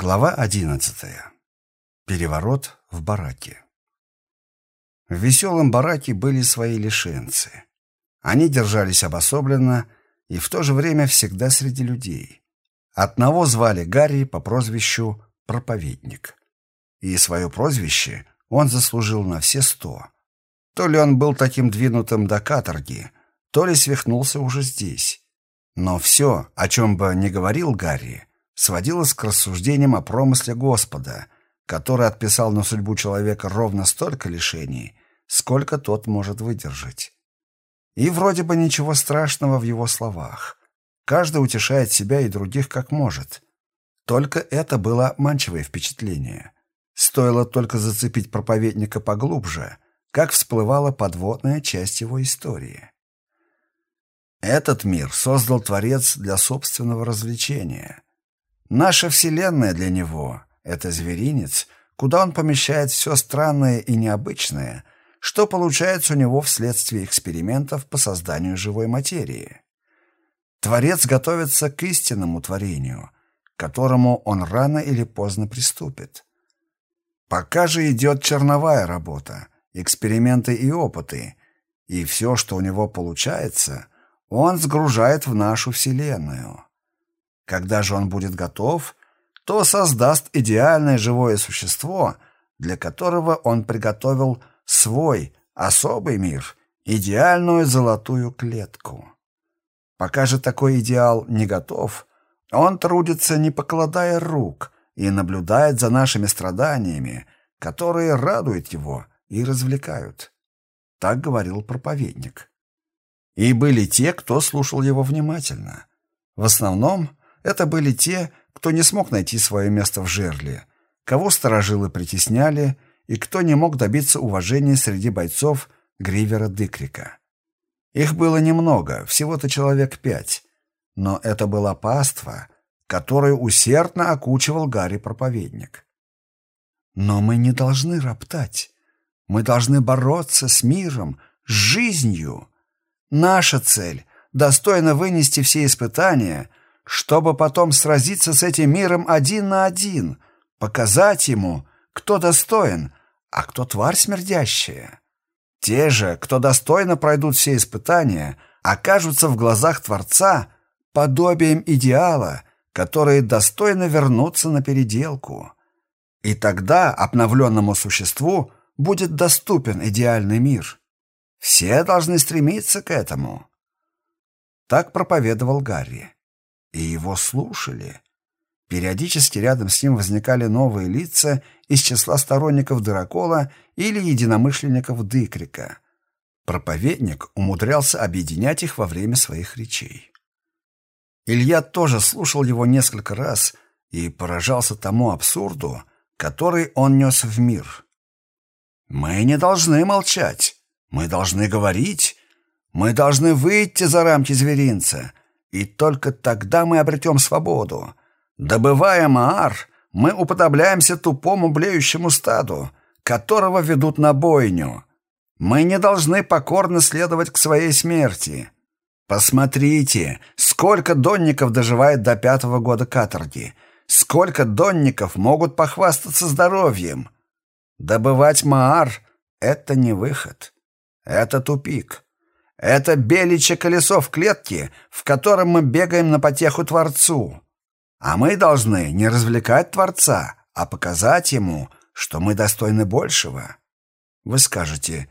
Глава одиннадцатая. Переворот в бараке. В веселом бараке были свои лишенцы. Они держались обособленно и в то же время всегда среди людей. Одного звали Гарри по прозвищу «Проповедник». И свое прозвище он заслужил на все сто. То ли он был таким двинутым до каторги, то ли свихнулся уже здесь. Но все, о чем бы ни говорил Гарри, сводилось к рассуждениям о промысле Господа, который отписал на судьбу человека ровно столько лишений, сколько тот может выдержать. И вроде бы ничего страшного в его словах. Каждый утешает себя и других как может. Только это было обманчивое впечатление. Стоило только зацепить проповедника поглубже, как всплывала подводная часть его истории. Этот мир создал Творец для собственного развлечения — Наша Вселенная для него — это зверинец, куда он помещает все странное и необычное, что получается у него вследствие экспериментов по созданию живой материи. Творец готовится к истинному творению, к которому он рано или поздно приступит. Пока же идет черновая работа, эксперименты и опыты, и все, что у него получается, он сгружает в нашу Вселенную. Когда же он будет готов, то создаст идеальное живое существо, для которого он приготовил свой особый мир, идеальную золотую клетку. Пока же такой идеал не готов, он трудится, не покладая рук, и наблюдает за нашими страданиями, которые радуют его и развлекают. Так говорил проповедник. И были те, кто слушал его внимательно. В основном это были те, кто не смог найти свое место в жерле, кого сторожилы притесняли и кто не мог добиться уважения среди бойцов Гривера Дыкрика. Их было немного, всего-то человек пять, но это была паства, которую усердно окучивал Гарри-проповедник. Но мы не должны роптать. Мы должны бороться с миром, с жизнью. Наша цель — достойно вынести все испытания, чтобы потом сразиться с этим миром один на один, показать ему, кто достоин, а кто тварь смердящая. Те же, кто достойно пройдут все испытания, окажутся в глазах Творца подобием идеала, которые достойно вернуться на переделку. И тогда обновленному существу будет доступен идеальный мир. Все должны стремиться к этому. Так проповедовал Гарри и его слушали. Периодически рядом с ним возникали новые лица из числа сторонников Дырокола или единомышленников Дыкрика. Проповедник умудрялся объединять их во время своих речей. Илья тоже слушал его несколько раз и поражался тому абсурду, который он нес в мир. «Мы не должны молчать, мы должны говорить, мы должны выйти за рамки зверинца, и только тогда мы обретем свободу. Добывая Маар, мы уподобляемся тупому блеющему стаду, которого ведут на бойню. Мы не должны покорно следовать к своей смерти. Посмотрите, сколько донников доживает до пятого года каторги, сколько донников могут похвастаться здоровьем. Добывать Маар — это не выход, это тупик. Это беличье колесо в клетке, в котором мы бегаем на потеху Творцу. А мы должны не развлекать Творца, а показать Ему, что мы достойны большего. Вы скажете,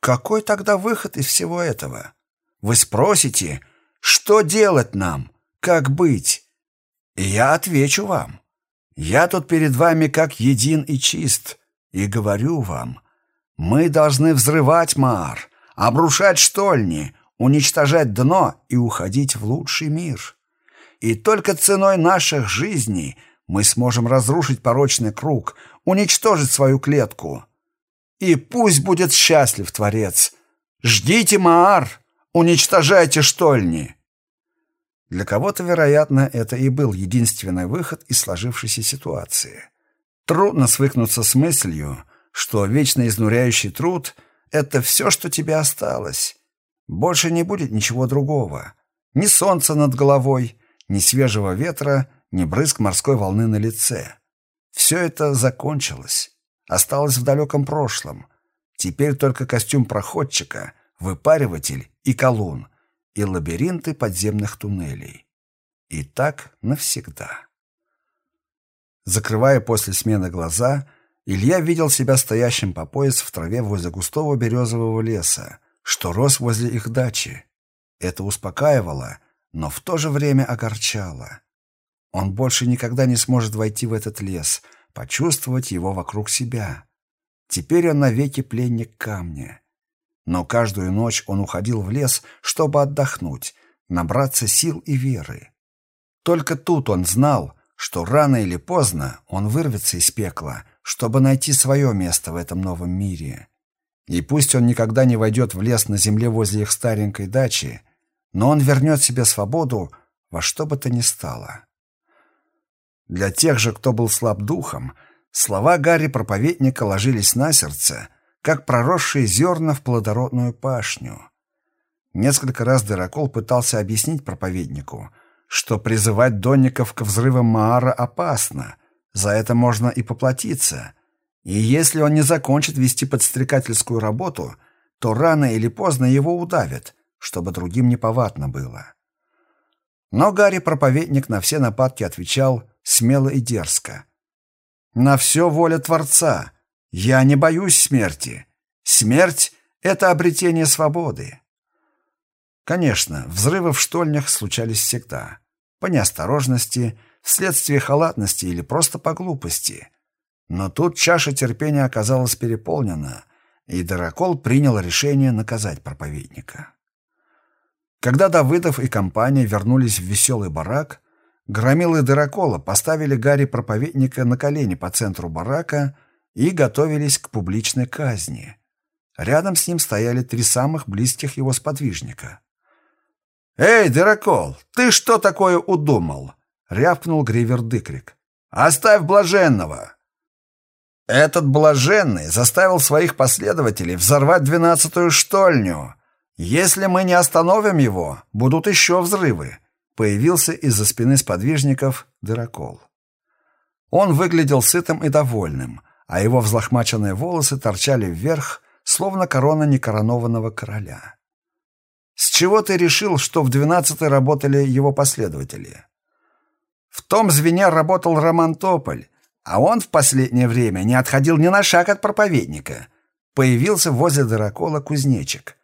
какой тогда выход из всего этого? Вы спросите, что делать нам, как быть? И я отвечу вам. Я тут перед вами как един и чист, и говорю вам, мы должны взрывать Маар, обрушать штольни, уничтожать дно и уходить в лучший мир. И только ценой наших жизней мы сможем разрушить порочный круг, уничтожить свою клетку. И пусть будет счастлив Творец. Ждите Маар, уничтожайте штольни. Для кого-то, вероятно, это и был единственный выход из сложившейся ситуации. Трудно свыкнуться с мыслью, что вечно изнуряющий труд — это все, что тебе осталось. Больше не будет ничего другого. Ни солнца над головой, ни свежего ветра, ни брызг морской волны на лице. Все это закончилось, осталось в далеком прошлом. Теперь только костюм проходчика, выпариватель и колонн, и лабиринты подземных туннелей. И так навсегда. Закрывая после смены глаза, Илья видел себя стоящим по пояс в траве возле густого березового леса, что рос возле их дачи. Это успокаивало, но в то же время огорчало. Он больше никогда не сможет войти в этот лес, почувствовать его вокруг себя. Теперь он навеки пленник камня. Но каждую ночь он уходил в лес, чтобы отдохнуть, набраться сил и веры. Только тут он знал, что рано или поздно он вырвется из пекла, чтобы найти свое место в этом новом мире. И пусть он никогда не войдет в лес на земле возле их старенькой дачи, но он вернет себе свободу во что бы то ни стало. Для тех же, кто был слаб духом, слова Гарри проповедника ложились на сердце, как проросшие зерна в плодородную пашню. Несколько раз Дырокол пытался объяснить проповеднику, что призывать донников к взрывам Маара опасно, за это можно и поплатиться. И если он не закончит вести подстрекательскую работу, то рано или поздно его удавят, чтобы другим неповадно было. Но Гарри-проповедник на все нападки отвечал смело и дерзко. «На все воля Творца. Я не боюсь смерти. Смерть — это обретение свободы». Конечно, взрывы в штольнях случались всегда. По неосторожности, вследствие халатности или просто по глупости. Но тут чаша терпения оказалась переполнена, и Дырокол принял решение наказать проповедника. Когда Давыдов и компания вернулись в веселый барак, громилы Дырокола поставили Гарри проповедника на колени по центру барака и готовились к публичной казни. Рядом с ним стояли три самых близких его сподвижника. «Эй, Дырокол, ты что такое удумал?» — рявкнул Гривер Дыкрик. «Оставь блаженного!» Этот блаженный заставил своих последователей взорвать двенадцатую штольню — «Если мы не остановим его, будут еще взрывы», появился из-за спины сподвижников дырокол. Он выглядел сытым и довольным, а его взлохмаченные волосы торчали вверх, словно корона некоронованного короля. «С чего ты решил, что в двенадцатой работали его последователи?» «В том звене работал Роман Тополь, а он в последнее время не отходил ни на шаг от проповедника. Появился возле дырокола кузнечик.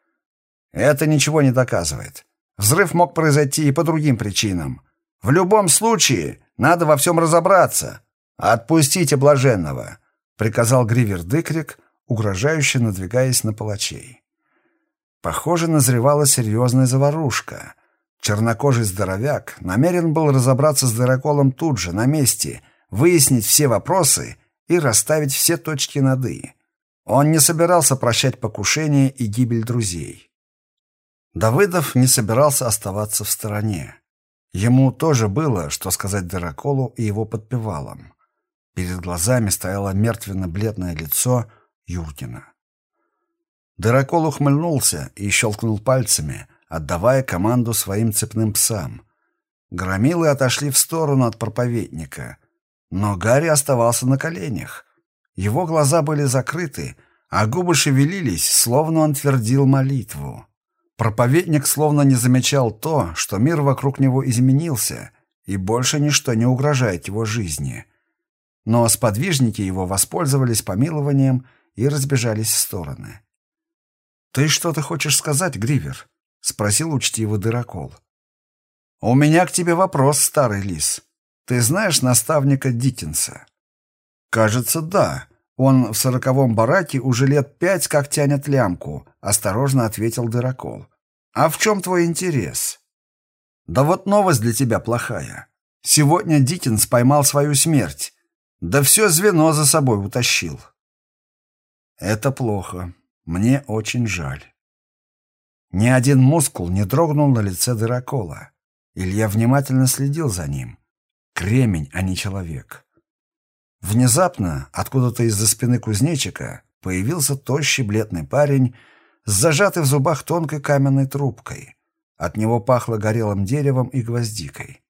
Это ничего не доказывает. Взрыв мог произойти и по другим причинам. В любом случае, надо во всем разобраться. Отпустите блаженного, приказал Гривер Дыкрик, угрожающе надвигаясь на палачей. Похоже, назревала серьезная заварушка. Чернокожий здоровяк намерен был разобраться с дыроколом тут же, на месте, выяснить все вопросы и расставить все точки над «и». Он не собирался прощать покушение и гибель друзей. Давыдов не собирался оставаться в стороне. Ему тоже было, что сказать Дыроколу и его подпевалам. Перед глазами стояло мертвенно-бледное лицо Юркина. Дырокол ухмыльнулся и щелкнул пальцами, отдавая команду своим цепным псам. Громилы отошли в сторону от проповедника, но Гарри оставался на коленях. Его глаза были закрыты, а губы шевелились, словно он твердил молитву. Проповедник словно не замечал то, что мир вокруг него изменился, и больше ничто не угрожает его жизни. Но сподвижники его воспользовались помилованием и разбежались в стороны. «Ты что-то хочешь сказать, Гривер?» — спросил учтивый дырокол. «У меня к тебе вопрос, старый лис. Ты знаешь наставника Диккенса?» «Кажется, да. Он в сороковом бараке уже лет пять как тянет лямку, осторожно ответил Дырокол. А в чем твой интерес? Да вот новость для тебя плохая. Сегодня Диккенс поймал свою смерть. Да все звено за собой утащил. Это плохо. Мне очень жаль. Ни один мускул не дрогнул на лице Дырокола. Илья внимательно следил за ним. Кремень, а не человек. Внезапно, откуда-то из-за спины кузнечика, появился тощий бледный парень с зажатой в зубах тонкой каменной трубкой. От него пахло горелым деревом и гвоздикой.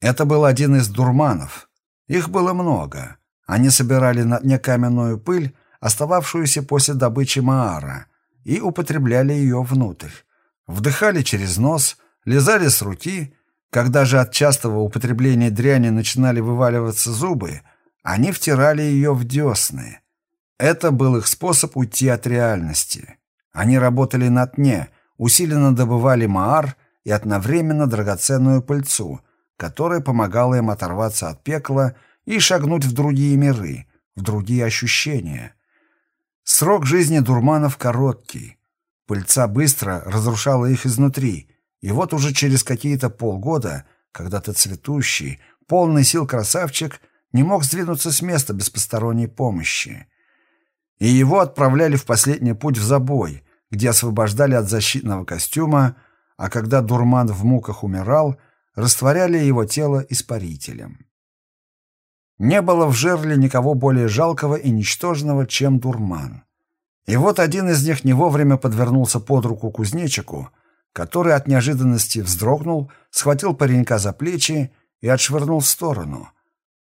Это был один из дурманов. Их было много. Они собирали на дне каменную пыль, остававшуюся после добычи маара, и употребляли ее внутрь. Вдыхали через нос, лизали с руки. Когда же от частого употребления дряни начинали вываливаться зубы, они втирали ее в десны. Это был их способ уйти от реальности. Они работали на дне, усиленно добывали маар и одновременно драгоценную пыльцу, которая помогала им оторваться от пекла и шагнуть в другие миры, в другие ощущения. Срок жизни дурманов короткий. Пыльца быстро разрушала их изнутри, и вот уже через какие-то полгода, когда-то цветущий, полный сил красавчик не мог сдвинуться с места без посторонней помощи. И его отправляли в последний путь в забой, где освобождали от защитного костюма, а когда дурман в муках умирал, растворяли его тело испарителем. Не было в жерле никого более жалкого и ничтожного, чем дурман. И вот один из них не вовремя подвернулся под руку кузнечику, который от неожиданности вздрогнул, схватил паренька за плечи и отшвырнул в сторону.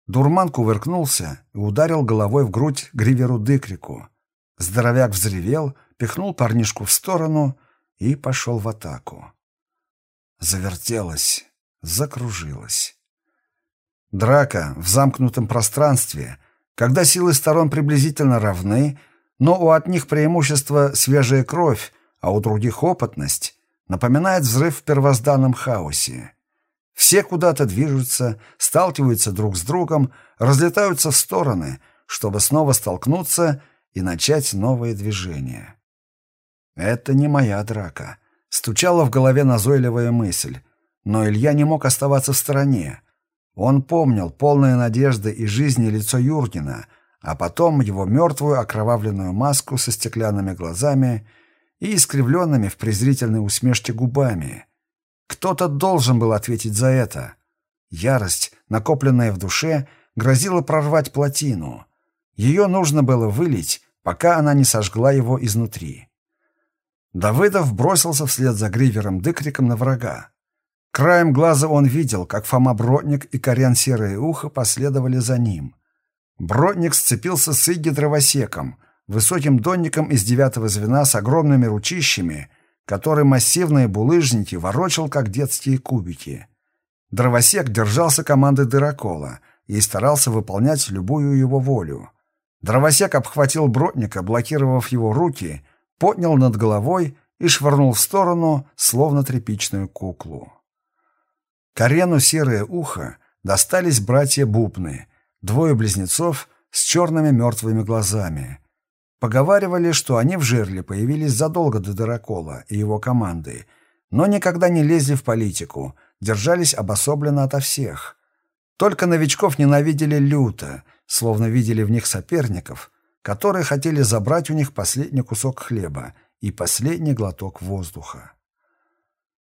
Дурман кувыркнулся и ударил головой в грудь Гриверу Дыкрику. Здоровяк взревел, пихнул парнишку в сторону и пошел в атаку. Завертелось, закружилось. Драка в замкнутом пространстве, когда силы сторон приблизительно равны, но у одних преимущество свежая кровь, а у других опытность, напоминает взрыв в первозданном хаосе. Все куда-то движутся, сталкиваются друг с другом, разлетаются в стороны, чтобы снова столкнуться и начать новые движения. Это не моя драка. Стучала в голове назойливая мысль. Но Илья не мог оставаться в стороне. Он помнил полное надежды и жизни лицо Юркина, а потом его мертвую окровавленную маску со стеклянными глазами и искривленными в презрительной усмешке губами. Кто-то должен был ответить за это. Ярость, накопленная в душе, грозила прорвать плотину. Ее нужно было вылить, пока она не сожгла его изнутри. Давыдов бросился вслед за Гривером Дыкриком на врага. Краем глаза он видел, как Фома Бродник и Корян Серое Ухо последовали за ним. Бродник сцепился с Игги Дровосеком, высоким донником из девятого звена с огромными ручищами, который массивные булыжники ворочал, как детские кубики. Дровосек держался команды Дырокола и старался выполнять любую его волю. Дровосек обхватил Бродника, блокировав его руки, поднял над головой и швырнул в сторону, словно тряпичную куклу. Карену серое ухо достались братья Бупны, двое близнецов с черными мертвыми глазами. Поговаривали, что они в жерле появились задолго до Дырокола и его команды, но никогда не лезли в политику, держались обособленно ото всех. Только новичков ненавидели люто, словно видели в них соперников, которые хотели забрать у них последний кусок хлеба и последний глоток воздуха.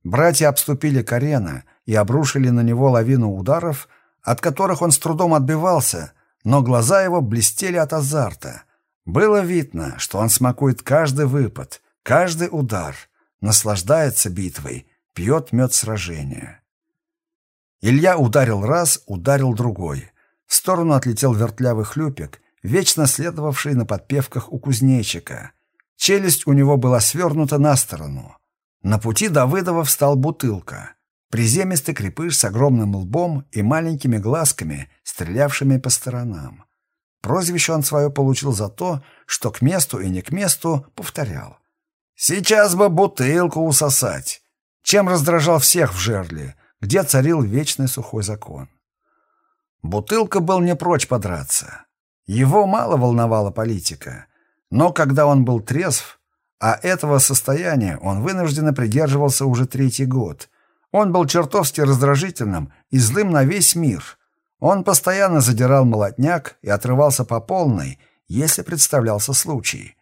Братья обступили Карена и обрушили на него лавину ударов, от которых он с трудом отбивался, но глаза его блестели от азарта. Было видно, что он смакует каждый выпад, каждый удар, наслаждается битвой, пьет мед сражения. Илья ударил раз, ударил другой. В сторону отлетел вертлявый хлюпик, вечно следовавший на подпевках у кузнечика. Челюсть у него была свернута на сторону. На пути Давыдова встал бутылка. Приземистый крепыш с огромным лбом и маленькими глазками, стрелявшими по сторонам. Прозвище он свое получил за то, что к месту и не к месту повторял. «Сейчас бы бутылку усосать!» Чем раздражал всех в жерле, где царил вечный сухой закон. Бутылка был не прочь подраться. Его мало волновала политика, но когда он был трезв, а этого состояния он вынужденно придерживался уже третий год. Он был чертовски раздражительным и злым на весь мир. Он постоянно задирал молотняк и отрывался по полной, если представлялся случай.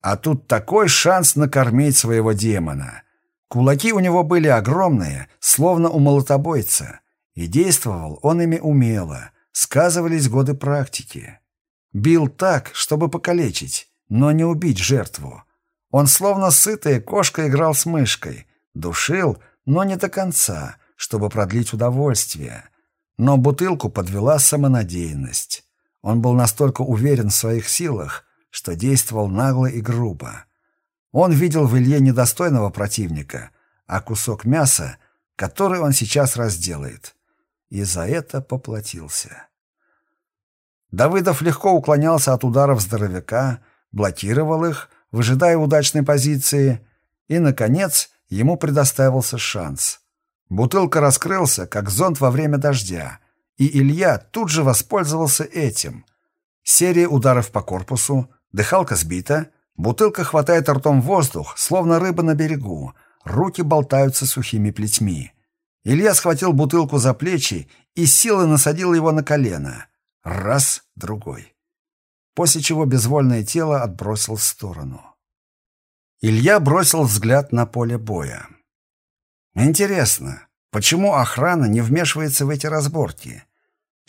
А тут такой шанс накормить своего демона. Кулаки у него были огромные, словно у молотобойца, и действовал он ими умело, сказывались годы практики. Бил так, чтобы покалечить, но не убить жертву. Он словно сытая кошка играл с мышкой, душил, но не до конца, чтобы продлить удовольствие. Но бутылку подвела самонадеянность. Он был настолько уверен в своих силах, что действовал нагло и грубо. Он видел в Илье недостойного противника, а кусок мяса, который он сейчас разделает. И за это поплатился. Давыдов легко уклонялся от ударов здоровяка, блокировал их, выжидая удачной позиции, и, наконец, ему предоставился шанс. Бутылка раскрылся, как зонт во время дождя, и Илья тут же воспользовался этим. Серия ударов по корпусу, дыхалка сбита, бутылка хватает ртом воздух, словно рыба на берегу, руки болтаются сухими плетьми. Илья схватил бутылку за плечи и силой насадил его на колено. Раз, другой. После чего безвольное тело отбросил в сторону. Илья бросил взгляд на поле боя. Интересно, почему охрана не вмешивается в эти разборки?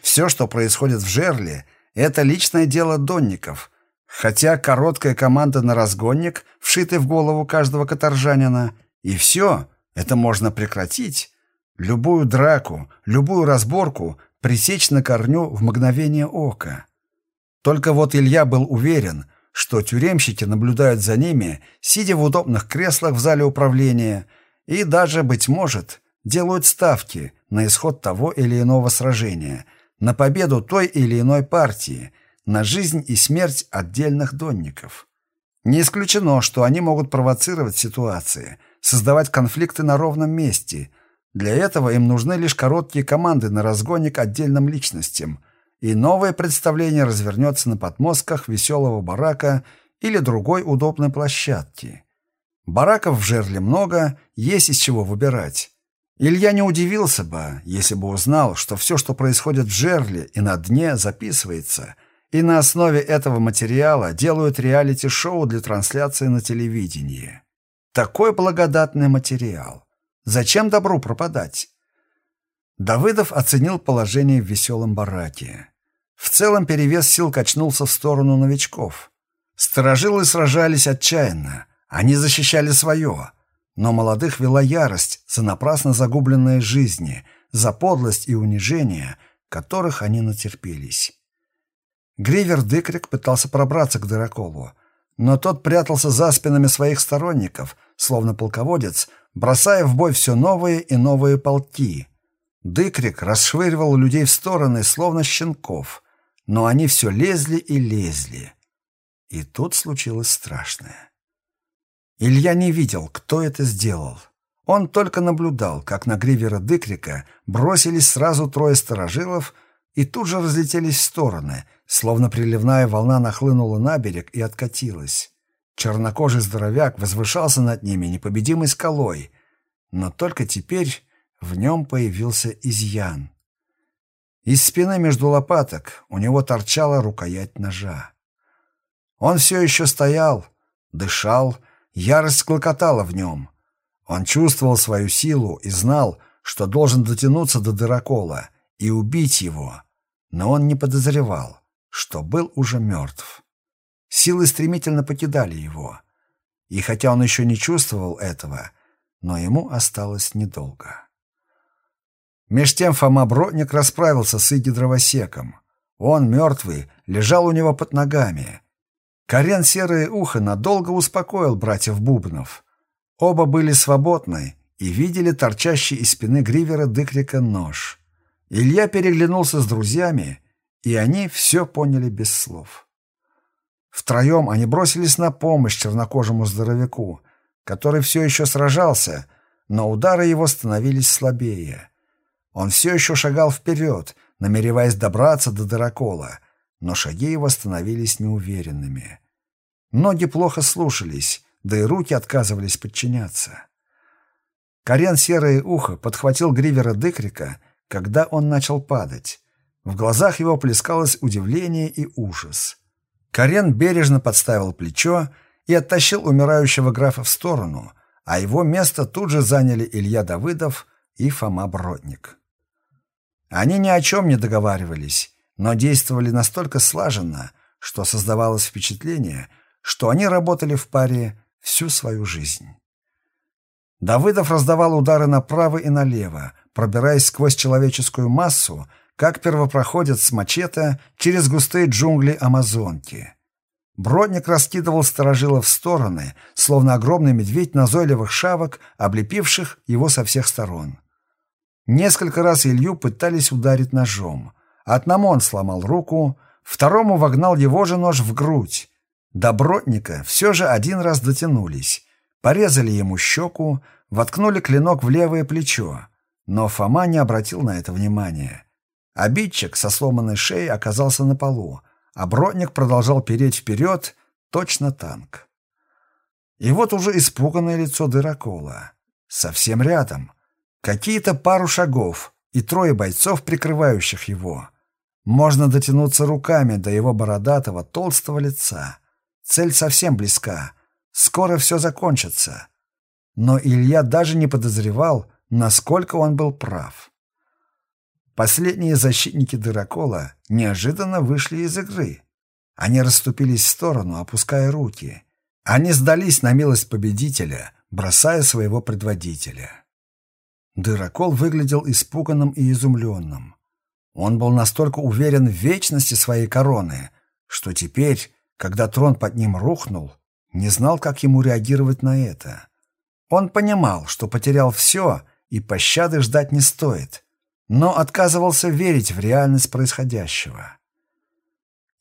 Все, что происходит в жерле, это личное дело донников, хотя короткая команда на разгонник, вшитая в голову каждого каторжанина, и все, это можно прекратить. Любую драку, любую разборку пресечь на корню в мгновение ока. Только вот Илья был уверен, что тюремщики наблюдают за ними, сидя в удобных креслах в зале управления, и даже, быть может, делают ставки на исход того или иного сражения, на победу той или иной партии, на жизнь и смерть отдельных донников. Не исключено, что они могут провоцировать ситуации, создавать конфликты на ровном месте – для этого им нужны лишь короткие команды на разгоне к отдельным личностям, и новое представление развернется на подмостках веселого барака или другой удобной площадки. Бараков в жерле много, есть из чего выбирать. Илья не удивился бы, если бы узнал, что все, что происходит в жерле и на дне, записывается, и на основе этого материала делают реалити-шоу для трансляции на телевидении. Такой благодатный материал. Зачем добру пропадать? Давыдов оценил положение в веселом бараке. В целом перевес сил качнулся в сторону новичков. Сторожилы сражались отчаянно. Они защищали свое. Но молодых вела ярость за напрасно загубленные жизни, за подлость и унижение, которых они натерпелись. Гривер Дыкрик пытался пробраться к Дыроколу, но тот прятался за спинами своих сторонников, словно полководец, бросая в бой все новые и новые полки. Дыкрик расшвыривал людей в стороны, словно щенков, но они все лезли и лезли. И тут случилось страшное. Илья не видел, кто это сделал. Он только наблюдал, как на гривера Дыкрика бросились сразу трое сторожилов и тут же разлетелись в стороны, словно приливная волна нахлынула на берег и откатилась. Чернокожий здоровяк возвышался над ними непобедимой скалой, но только теперь в нем появился изъян. Из спины между лопаток у него торчала рукоять ножа. Он все еще стоял, дышал, ярость клокотала в нем. Он чувствовал свою силу и знал, что должен дотянуться до дырокола и убить его, но он не подозревал, что был уже мертв. Силы стремительно покидали его. И хотя он еще не чувствовал этого, но ему осталось недолго. Меж тем Фома Бродник расправился с Иги дровосеком. Он, мертвый, лежал у него под ногами. Карен Серое Ухо надолго успокоил братьев Бубнов. Оба были свободны и видели торчащий из спины Гривера Дыкрика нож. Илья переглянулся с друзьями, и они все поняли без слов. Втроем они бросились на помощь чернокожему здоровяку, который все еще сражался, но удары его становились слабее. Он все еще шагал вперед, намереваясь добраться до дырокола, но шаги его становились неуверенными. Ноги плохо слушались, да и руки отказывались подчиняться. Карен Серое Ухо подхватил Гривера Дыкрика, когда он начал падать. В глазах его плескалось удивление и ужас. Карен бережно подставил плечо и оттащил умирающего графа в сторону, а его место тут же заняли Илья Давыдов и Фома Бродник. Они ни о чем не договаривались, но действовали настолько слаженно, что создавалось впечатление, что они работали в паре всю свою жизнь. Давыдов раздавал удары направо и налево, пробираясь сквозь человеческую массу, как первопроходец с мачете через густые джунгли Амазонки. Бродник раскидывал сторожилов в стороны, словно огромный медведь назойливых шавок, облепивших его со всех сторон. Несколько раз Илью пытались ударить ножом. Одному он сломал руку, второму вогнал его же нож в грудь. До Бродника все же один раз дотянулись. Порезали ему щеку, воткнули клинок в левое плечо. Но Фома не обратил на это внимания. Обидчик со сломанной шеей оказался на полу, а Бродник продолжал переть вперед, точно танк. И вот уже испуганное лицо Дырокола. Совсем рядом. Какие-то пару шагов и трое бойцов, прикрывающих его. Можно дотянуться руками до его бородатого, толстого лица. Цель совсем близка. Скоро все закончится. Но Илья даже не подозревал, насколько он был прав. Последние защитники Дырокола неожиданно вышли из игры. Они расступились в сторону, опуская руки. Они сдались на милость победителя, бросая своего предводителя. Дырокол выглядел испуганным и изумленным. Он был настолько уверен в вечности своей короны, что теперь, когда трон под ним рухнул, не знал, как ему реагировать на это. Он понимал, что потерял все, и пощады ждать не стоит — но отказывался верить в реальность происходящего.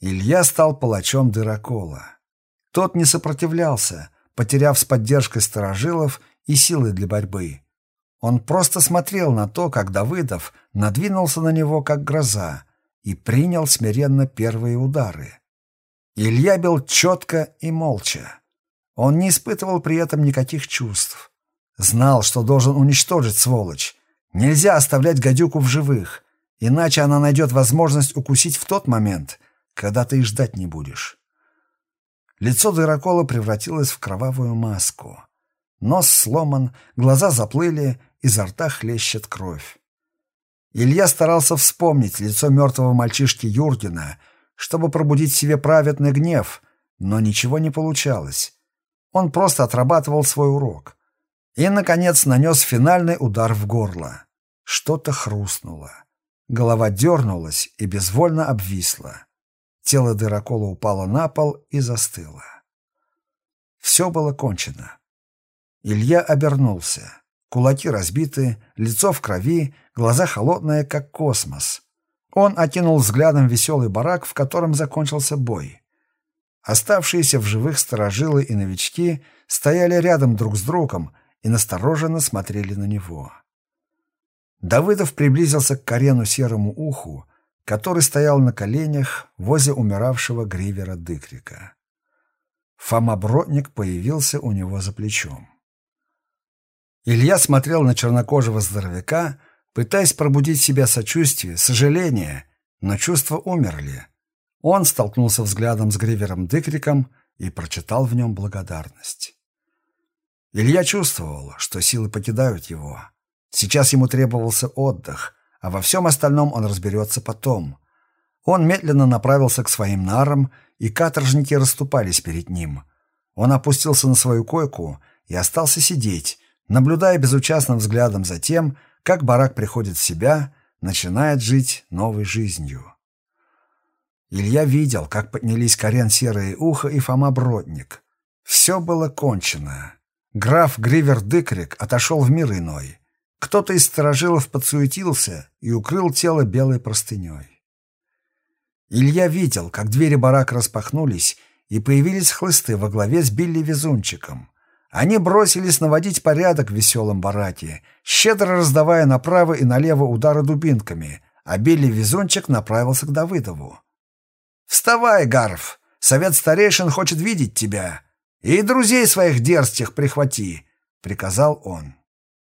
Илья стал палачом Дырокола. Тот не сопротивлялся, потеряв с поддержкой сторожилов и силы для борьбы. Он просто смотрел на то, как Давыдов надвинулся на него, как гроза, и принял смиренно первые удары. Илья бил четко и молча. Он не испытывал при этом никаких чувств. Знал, что должен уничтожить сволочь, Нельзя оставлять гадюку в живых, иначе она найдет возможность укусить в тот момент, когда ты и ждать не будешь. Лицо Дырокола превратилось в кровавую маску. Нос сломан, глаза заплыли, изо рта хлещет кровь. Илья старался вспомнить лицо мертвого мальчишки Юргена, чтобы пробудить в себе праведный гнев, но ничего не получалось. Он просто отрабатывал свой урок. И, наконец, нанес финальный удар в горло. Что-то хрустнуло. Голова дернулась и безвольно обвисла. Тело дырокола упало на пол и застыло. Все было кончено. Илья обернулся. Кулаки разбиты, лицо в крови, глаза холодные, как космос. Он окинул взглядом веселый барак, в котором закончился бой. Оставшиеся в живых сторожилы и новички стояли рядом друг с другом и настороженно смотрели на него. Давыдов приблизился к Карену Серому Уху, который стоял на коленях возле умиравшего гривера Дыкрика. Фома Бродник появился у него за плечом. Илья смотрел на чернокожего здоровяка, пытаясь пробудить в себя сочувствие, сожаление, но чувства умерли. Он столкнулся взглядом с Гривером Дыкриком и прочитал в нем благодарность. Илья чувствовал, что силы покидают его. Сейчас ему требовался отдых, а во всем остальном он разберется потом. Он медленно направился к своим нарам, и каторжники расступались перед ним. Он опустился на свою койку и остался сидеть, наблюдая безучастным взглядом за тем, как барак приходит в себя, начинает жить новой жизнью. Илья видел, как поднялись Карен Серое Ухо и Фома Бродник. Все было кончено. Граф Гривер Дыкрик отошел в мир иной. Кто-то из сторожилов подсуетился и укрыл тело белой простыней. Илья видел, как двери барака распахнулись, и появились хлысты во главе с Билли Везунчиком. Они бросились наводить порядок в веселом бараке, щедро раздавая направо и налево удары дубинками, а Билли Везунчик направился к Давыдову. «Вставай, Гарф! Совет старейшин хочет видеть тебя! И друзей своих дерзких прихвати!» — приказал он.